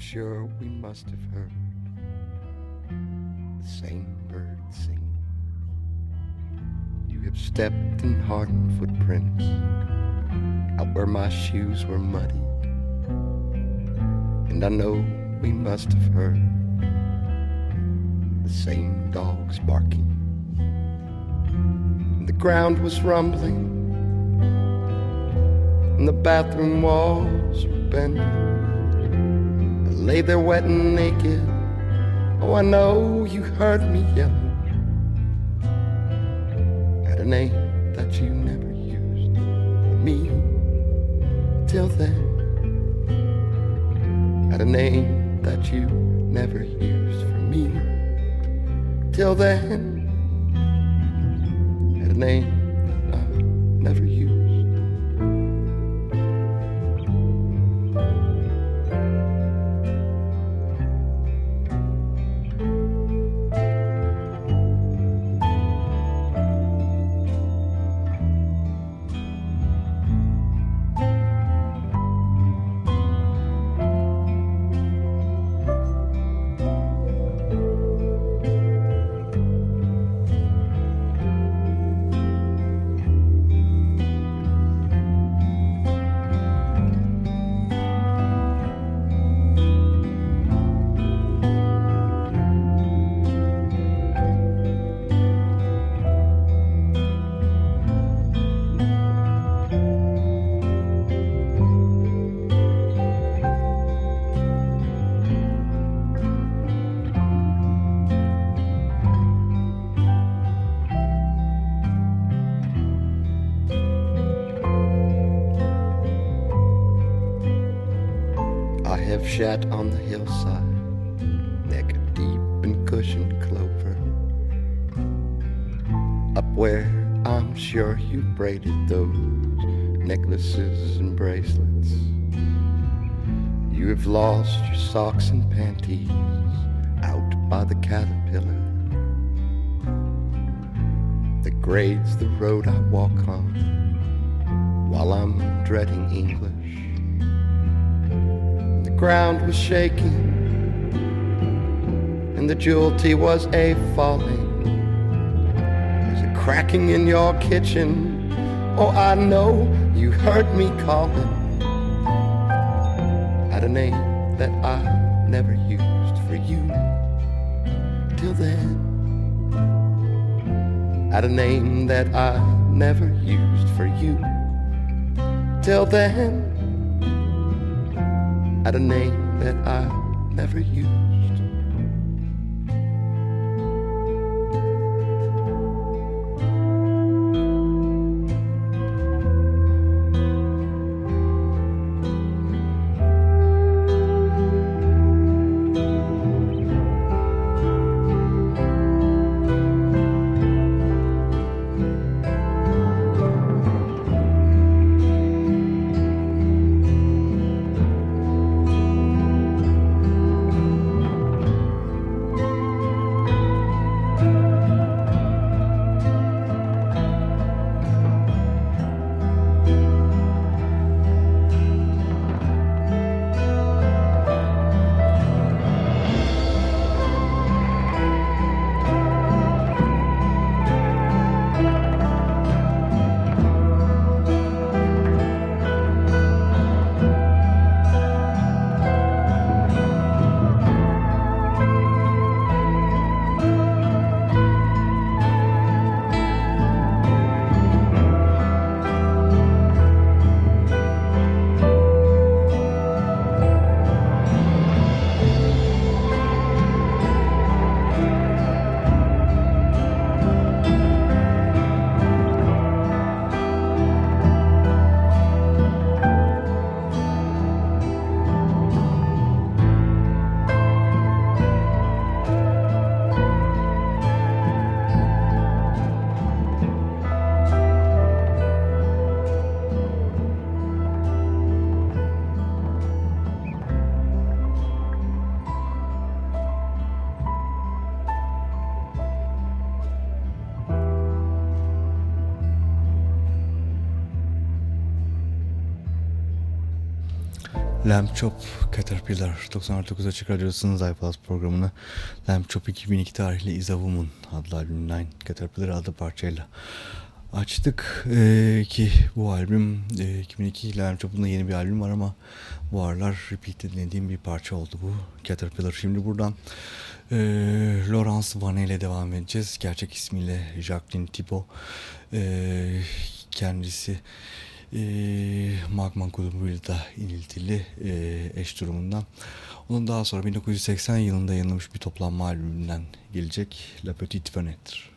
sure we must have heard the same bird singing. You have stepped in hardened footprints out where my shoes were muddy, and I know we must have heard the same dogs barking the ground was rumbling, and the bathroom walls were bending. Lay there wet and naked. Oh, I know you heard me yell at a name that you never used for me till then. At a name that you never used for me till then a name have shat on the hillside, neck deep in cushioned clover. Up where I'm sure you braided those necklaces and bracelets. You have lost your socks and panties out by the caterpillar that grades the road I walk on while I'm dreading the ground was shaking and the jewelty was a falling. There's a cracking in your kitchen. Oh, I know you heard me calling at a name that I never used for you till then. At a name that I never used for you till then at a name that I never used. Lamb Chop Caterpillar 99 Açık Radyosu'nun iPlus programını Lamb Chop 2002 tarihli Is Woman adlı albümünden Caterpillar adlı parçayla açtık ee, ki bu albüm e, 2002 Lamb Chop'un da yeni bir albüm var ama bu aralar repeat dinlediğim bir parça oldu bu Caterpillar. Şimdi buradan e, Laurence Vanet ile devam edeceğiz. Gerçek ismiyle Jacqueline Thibault. E, kendisi e, Magma grubuyla da iniltili e, eş durumundan. Onun daha sonra 1980 yılında yayınlamış bir toplanma albümünden gelecek La Petite Fenêtre.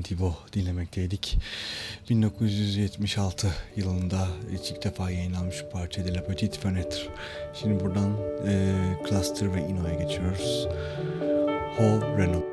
Thibault dinlemekteydik. 1976 yılında ilk defa yayınlanmış parça de La Petite Fenêtre. Şimdi buradan e, Cluster ve Ino'ya geçiyoruz. Ho Renault.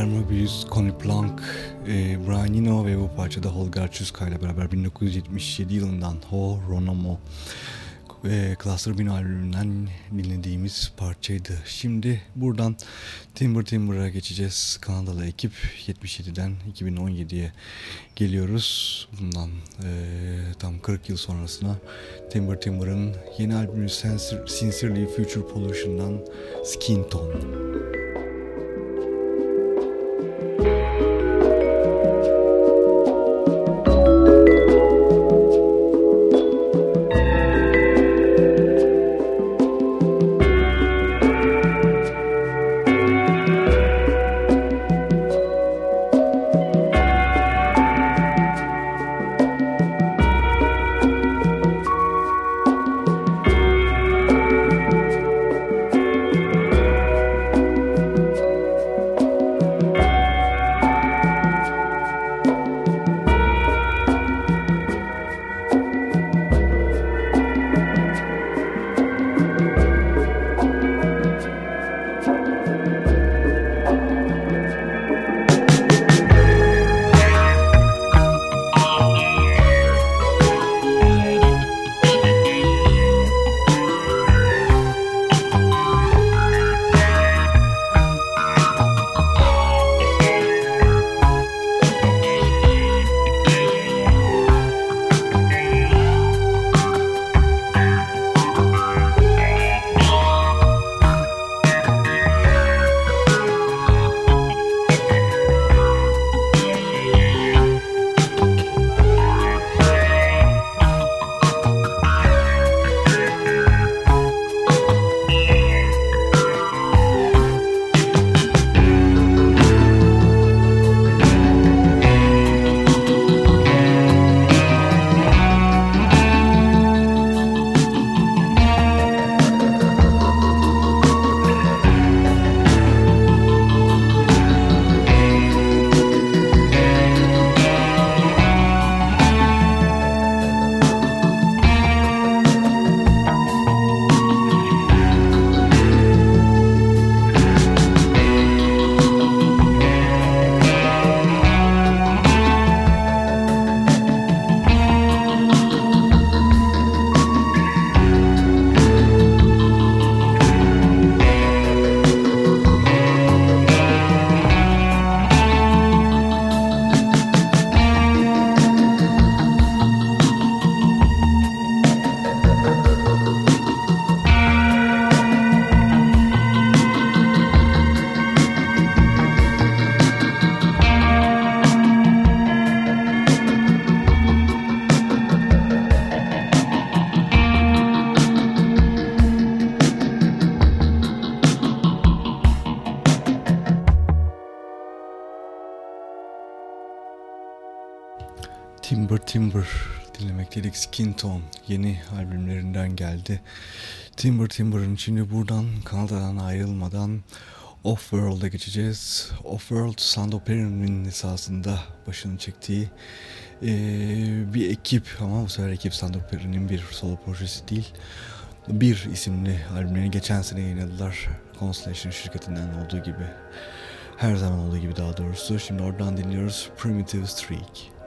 Peter Mobius, Connie Plank, e, Brian Eno ve bu parçada Holger Çuska ile beraber 1977 yılından Ho Ronomo e, Cluster 1000 albümünden dinlediğimiz parçaydı. Şimdi buradan Timber Timber'a geçeceğiz. Kanadalı ekip 77'den 2017'ye geliyoruz. Bundan e, tam 40 yıl sonrasına Timber Timber'ın yeni albümü Sincerely Future Pollution'dan Skin Tone. Tone yeni albümlerinden geldi. Timber Timber'ın şimdi buradan Kanada'dan ayrılmadan Off-World'a geçeceğiz. Off-World Sandoper'in esasında başını çektiği ee, bir ekip ama bu sefer ekip Sandoper'in bir solo projesi değil. Bir isimli albümlerini geçen sene yayınladılar. Constellation şirketinden olduğu gibi. Her zaman olduğu gibi daha doğrusu. Şimdi oradan dinliyoruz Primitive Streak.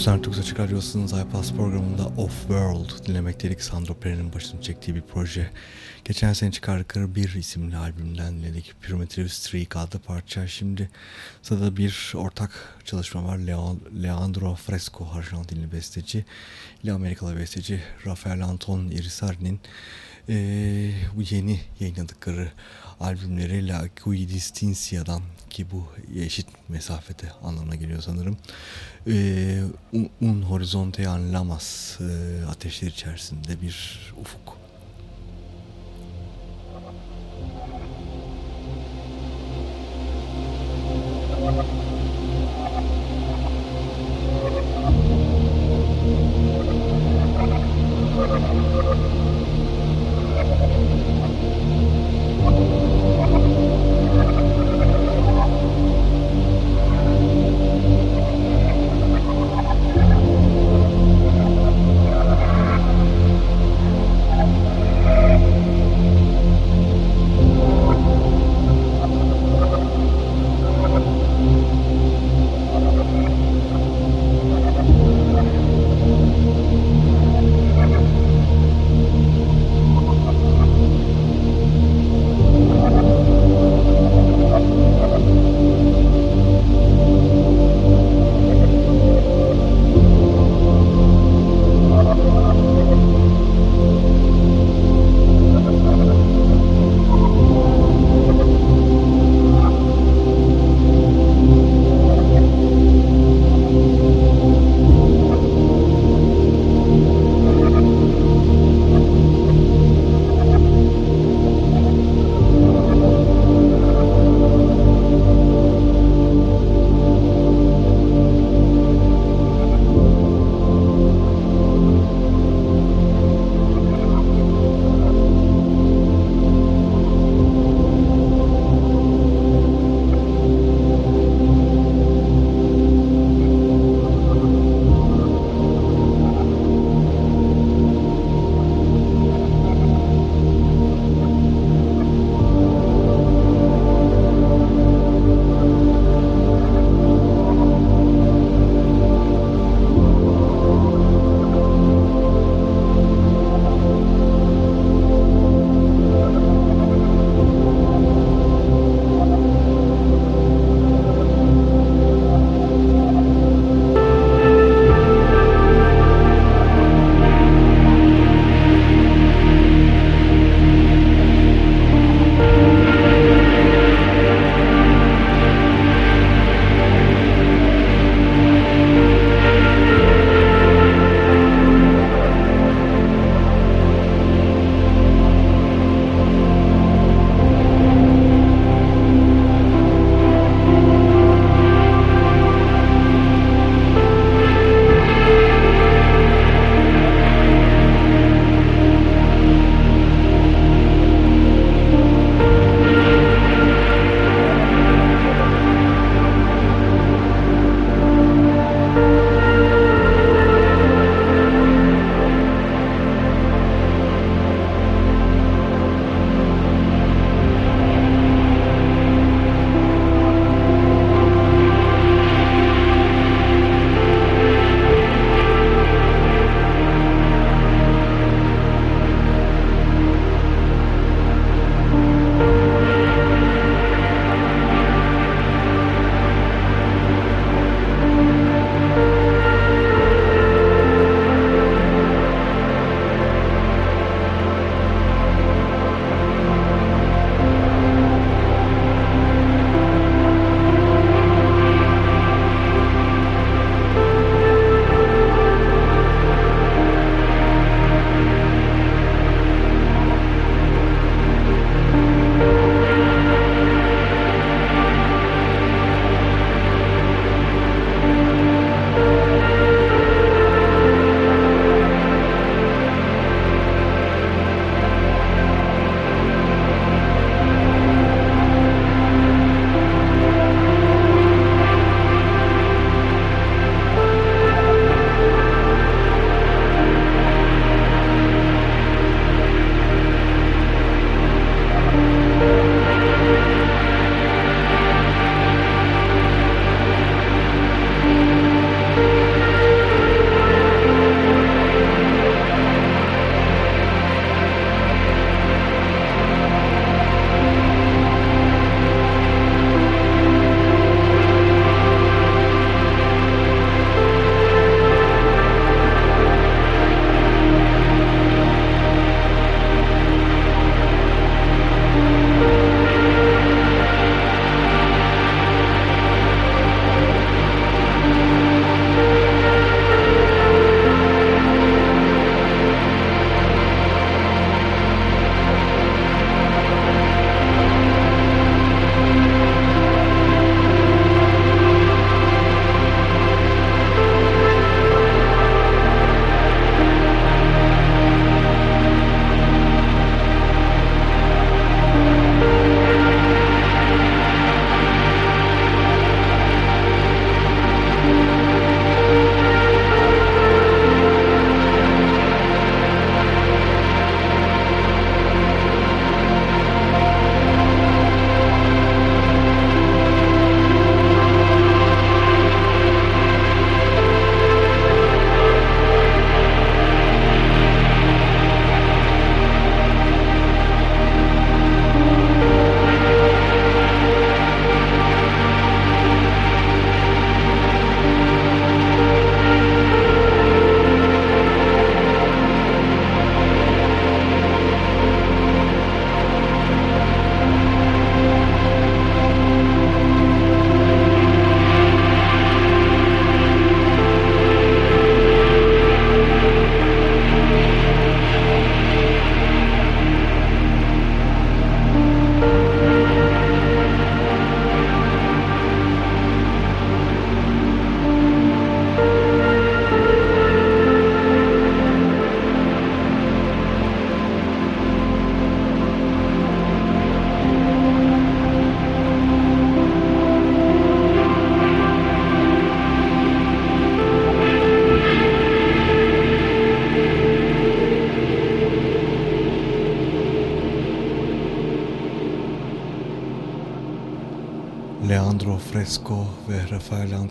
99 Açık Radyosu'nun iPass programında Off World dinlemekteydik. Sandro Pere'nin başını çektiği bir proje. Geçen sene çıkardıkları bir isimli albümden dinledik. Primitive Streak adlı parça. Şimdi sırada bir ortak çalışma var. Leandro Fresco, Arjantinli besteci ile Amerikalı besteci Rafael Anton Irisarri'nin e, bu yeni yayınladıkları albümleri La Equidistancia'dan ki bu eşit mesafede anlamına geliyor sanırım e, un, un horizonte anlamaz e, ateşler içerisinde bir ufuk.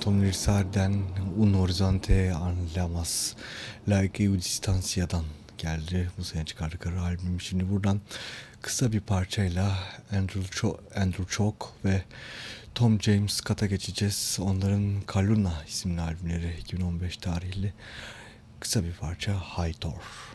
Anton Lirsar'den Un Horizonte Anlamas Like Distancia'dan geldi bu sene çıkardıkları albüm. Şimdi buradan kısa bir parçayla Andrew, Cho Andrew Chalk ve Tom James Scott'a geçeceğiz. Onların Kaluna isimli albümleri 2015 tarihli kısa bir parça High Tor.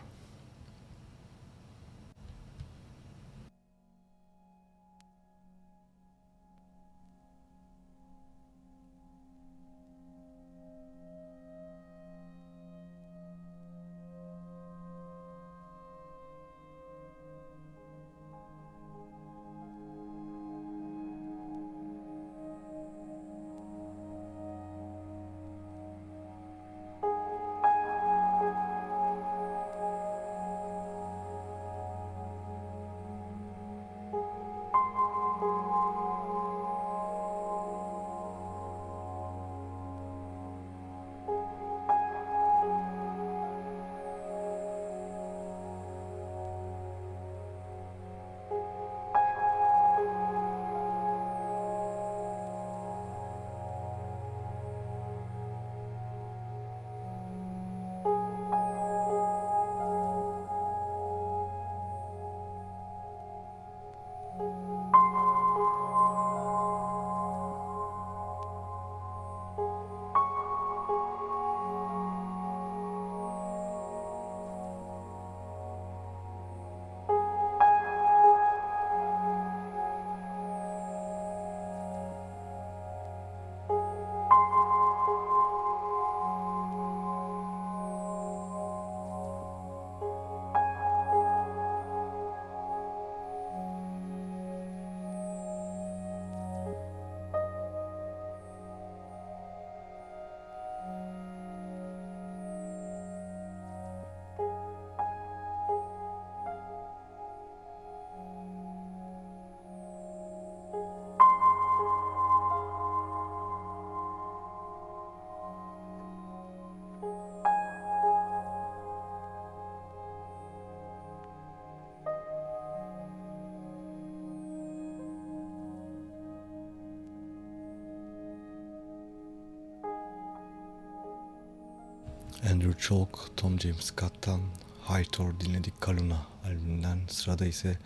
Andrew Chalk, Tom James Scott'tan High Tour dinledik Kaluna albümünden. Sırada ise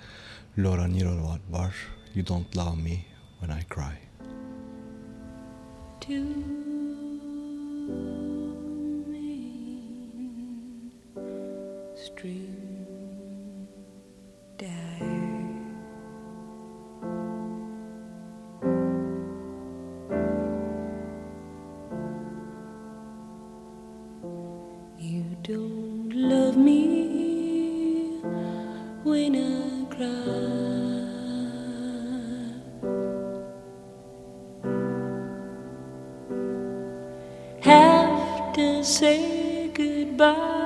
Laura Niro var. You Don't Love Me When I Cry. of me when I cry. Have to say goodbye.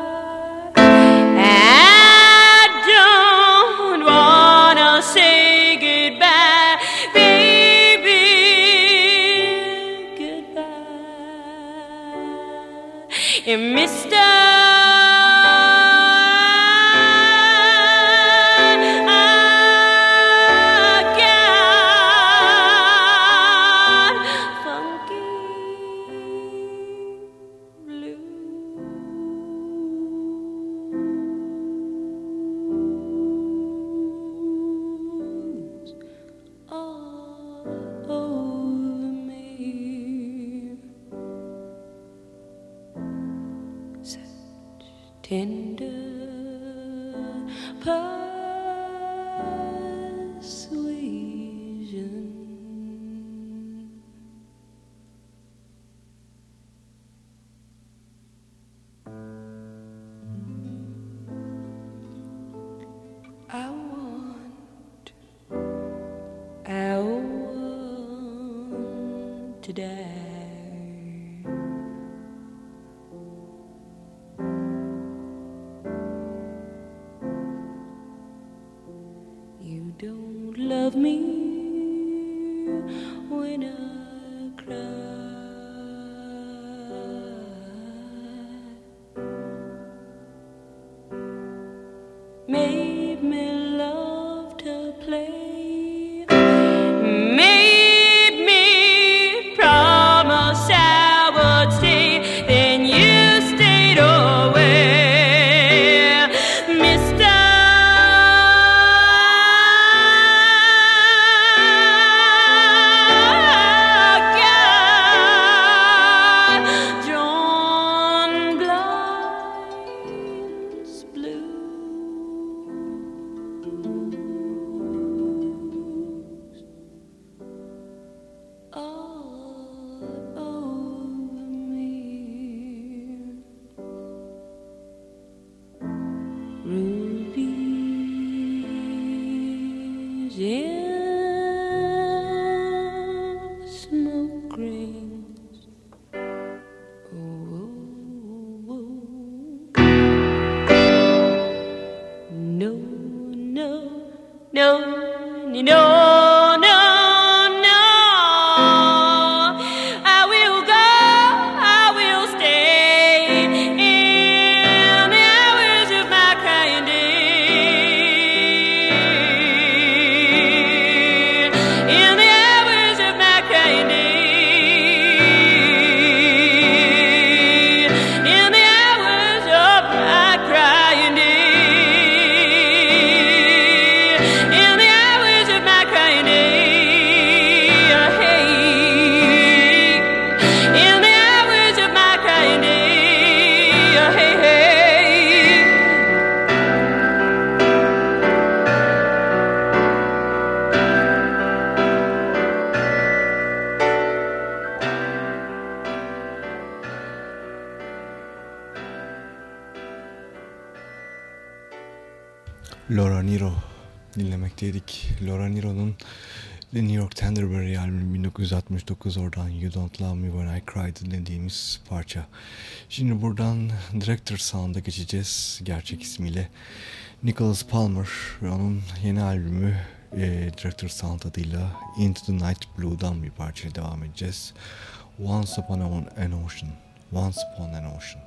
1969 oradan You Don't Love Me When I Cry dinlediğimiz parça. Şimdi buradan Director Sound'a geçeceğiz gerçek ismiyle. Nicholas Palmer onun yeni albümü e, Director Sound adıyla Into the Night Blue'dan bir parçaya devam edeceğiz. Once Upon an Ocean. Once Upon an Ocean.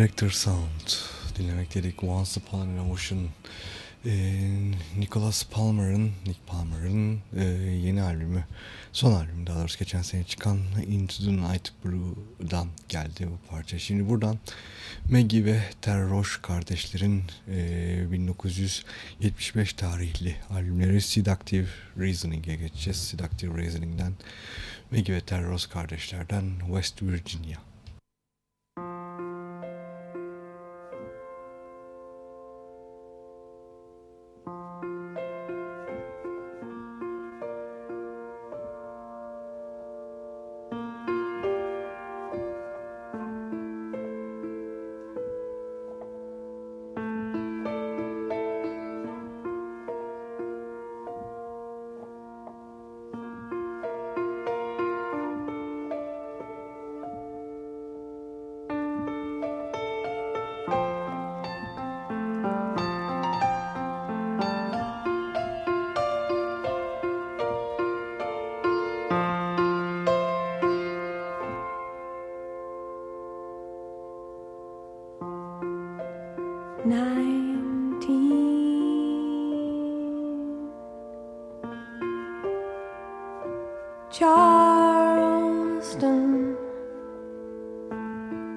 Director Sound dinlemek dedik. Once Upon an Ocean ee, Nicholas Palmer'ın Nick Palmer'ın e, yeni albümü son albümü daha doğrusu geçen sene çıkan Into the Night Blue'dan geldi bu parça. Şimdi buradan Maggie ve Terry Roche kardeşlerin e, 1975 tarihli albümleri Seductive Reasoning'e geçeceğiz. Seductive Reasoning'den Maggie ve Terry Roche kardeşlerden West Virginia.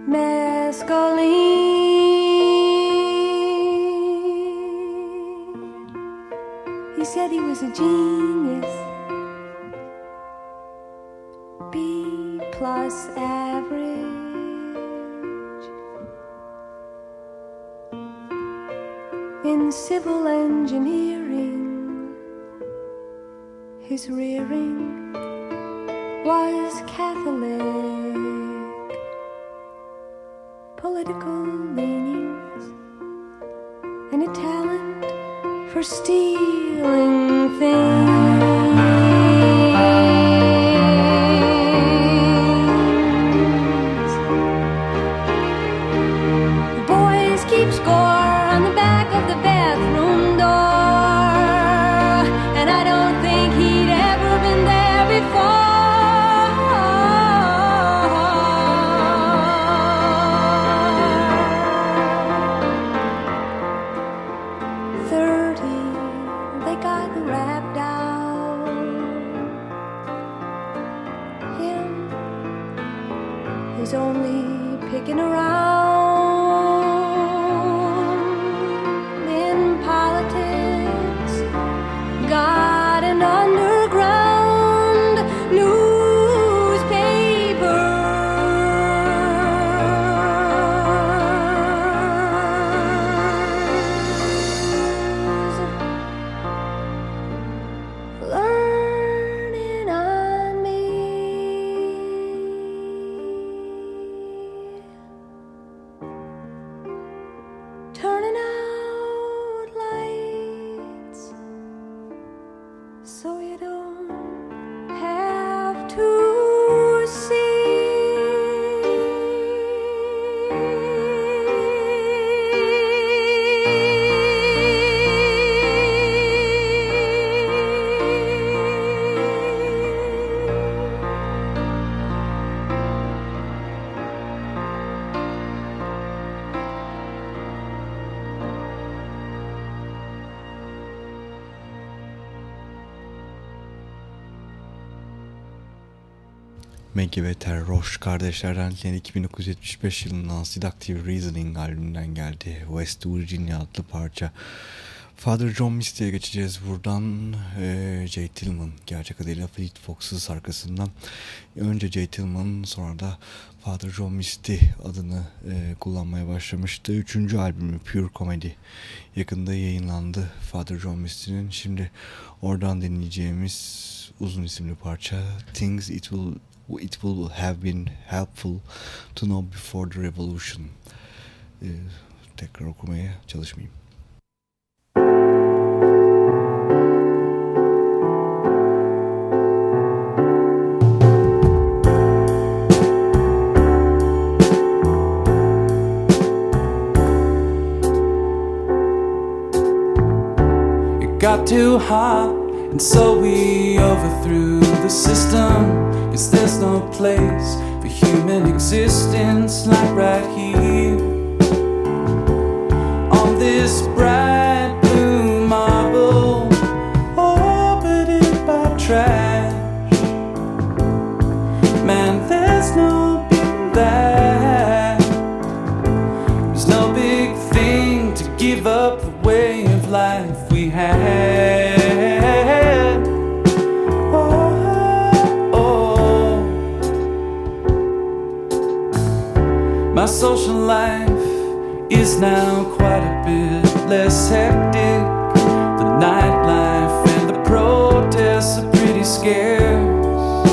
Mescaline. He said he was a genius, B plus average. In civil engineering, his rearing was Catholic. Political leanings and a talent for stealing things. Maggie ve Terroş kardeşlerden yine 1975 yılından Seductive Reasoning albümünden geldi. West Virginia adlı parça. Father John Misty'ye geçeceğiz buradan. Ee, Jay Tillman gerçek adıyla Fleet Foxes arkasından. Önce Jay Tillman sonra da Father John Misty adını e, kullanmaya başlamıştı. Üçüncü albümü Pure Comedy yakında yayınlandı Father John Misty'nin. Şimdi oradan dinleyeceğimiz uzun isimli parça Things It Will It Will Have Been Helpful To Know Before The Revolution. Ee, tekrar okumaya çalışmayayım. It got too hot, and so we overthrew the system. Cause there's no place for human existence like right here. On this bright is now quite a bit less hectic. The nightlife and the protests are pretty scarce.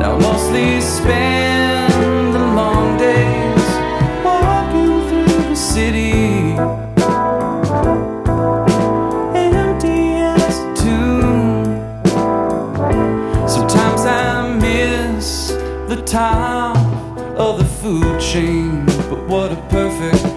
Now mostly spend the long days walking through the city. Empty as tomb. Sometimes I miss the top of the food chain, what a perfect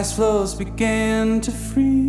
ice floes began to freeze.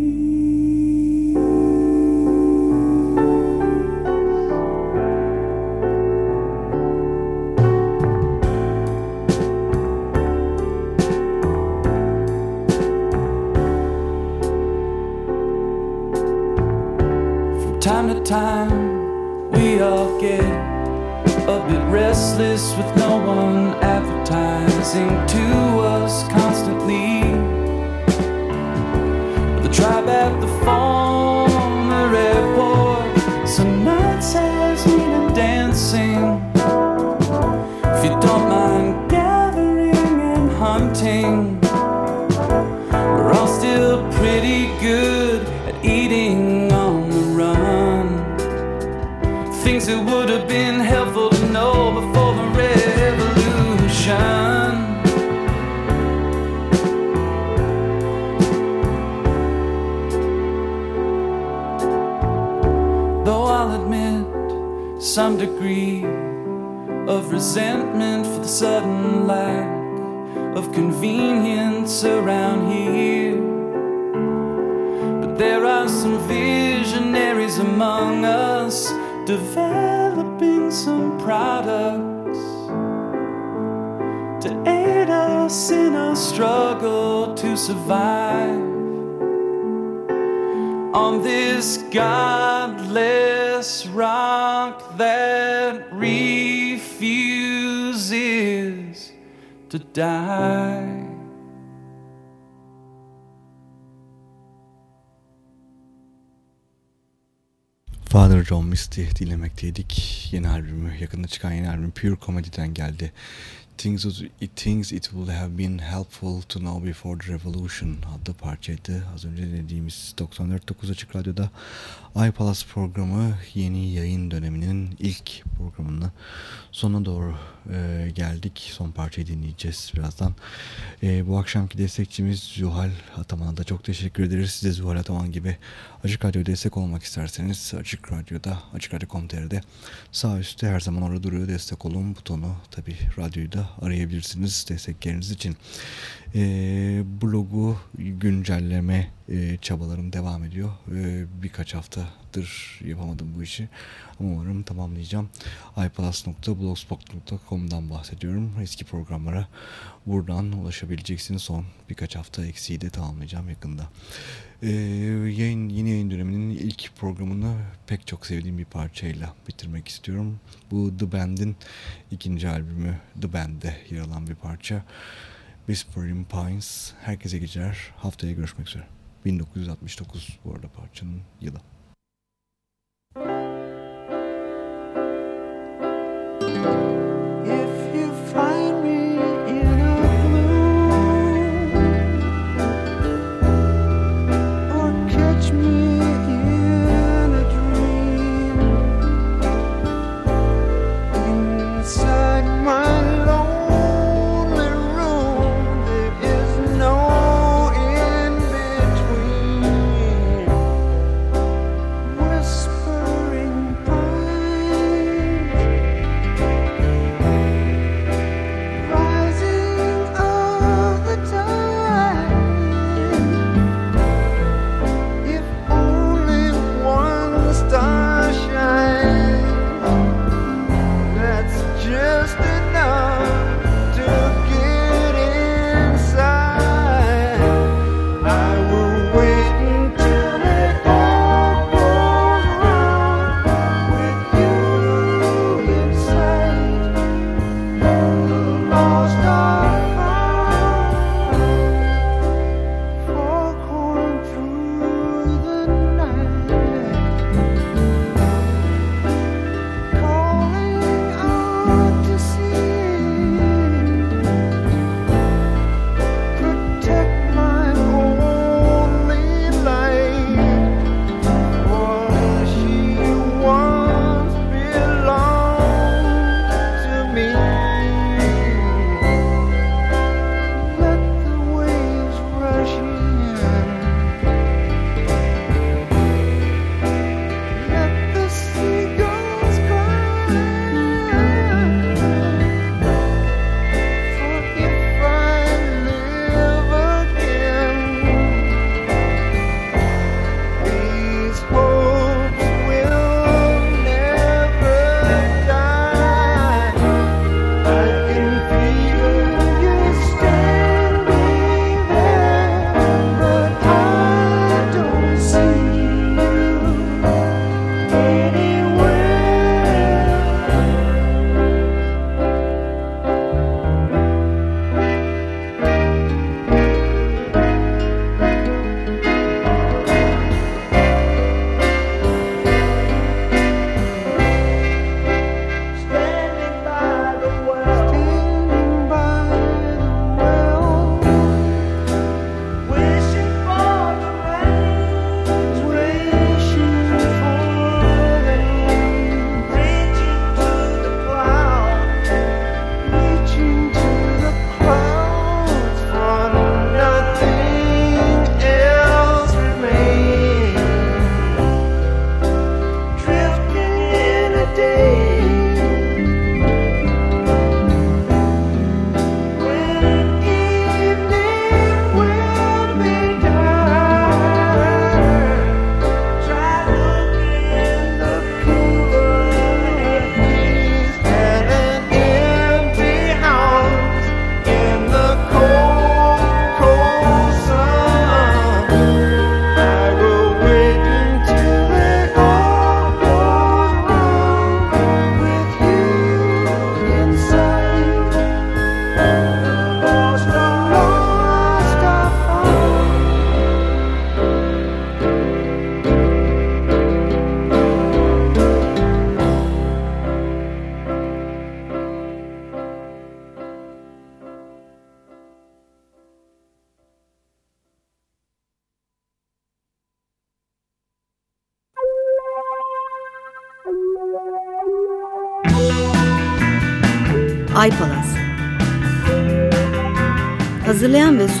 To die. Father John Misty dinlemekteydik. Yeni albümü, yakında çıkan yeni albüm Pure Comedy'den geldi. Thinks it thinks it would have been helpful to know before the revolution adlı parçaydı. Az önce dediğimiz 94.9 Açık Radyo'da iPalaz programı yeni yayın döneminin ilk programını sona doğru e, geldik. Son parçayı dinleyeceğiz birazdan. E, bu akşamki destekçimiz Zuhal Ataman'a da çok teşekkür ederiz. Size Zuhal Ataman gibi Açık Radyo destek olmak isterseniz Açık Radyo'da, Açık Radyo.com.tr'de sağ üstte her zaman orada duruyor destek olun butonu. Tabi radyoyu da arayabilirsiniz destekleriniz için. E, blogu güncelleme e, çabalarım devam ediyor. E, birkaç haftadır yapamadım bu işi. Ama umarım tamamlayacağım. iPlus.blogspot.com'dan bahsediyorum. Eski programlara buradan ulaşabileceksiniz. Son birkaç hafta eksiği de tamamlayacağım yakında. Ee, yayın yeni yayın döneminin ilk programını pek çok sevdiğim bir parçayla bitirmek istiyorum. Bu The Band'in ikinci albümü The Band'de yer alan bir parça. Whispering Pines. Herkese geceler. Haftaya görüşmek üzere. 1969 bu arada parçanın yılı.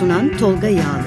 Sunan Tolga Yağlı